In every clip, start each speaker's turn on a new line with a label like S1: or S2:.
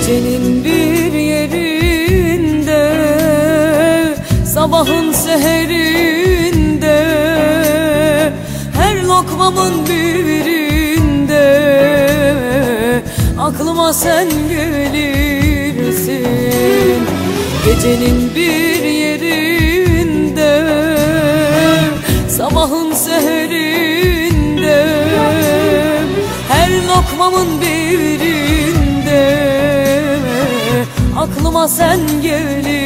S1: Gecenin bir yerinde Sabahın seherinde Her lokmamın birinde Aklıma sen gelirsin. Gecenin bir yerinde Aklıma sen gelirsin.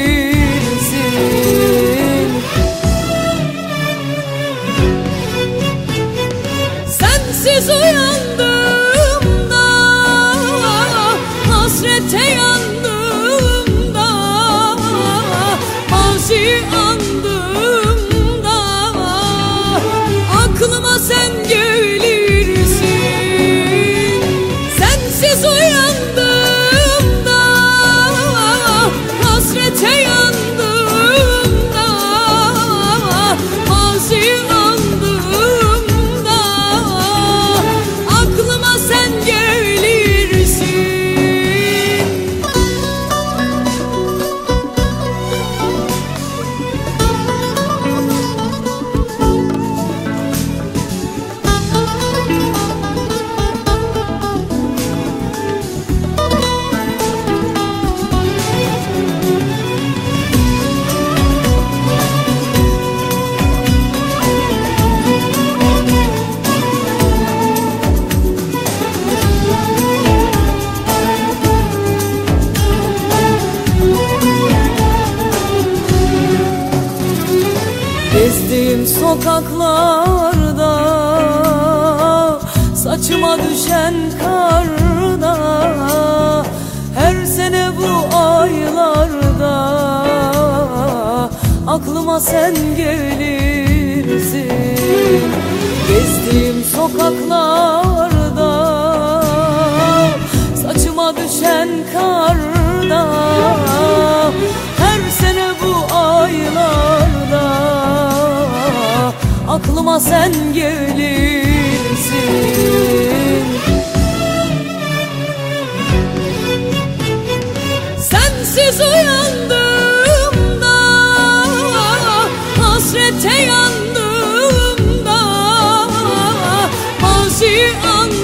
S1: Sensiz uyandığımda Hasrete yandığımda Gezdiğim sokaklarda Saçıma düşen karda Her sene bu aylarda Aklıma sen gelirsin. Gezdiğim sokaklarda Saçıma düşen karda sen gelirsin Sensiz uyandığımda Hasrete yandığımda Mazi anladım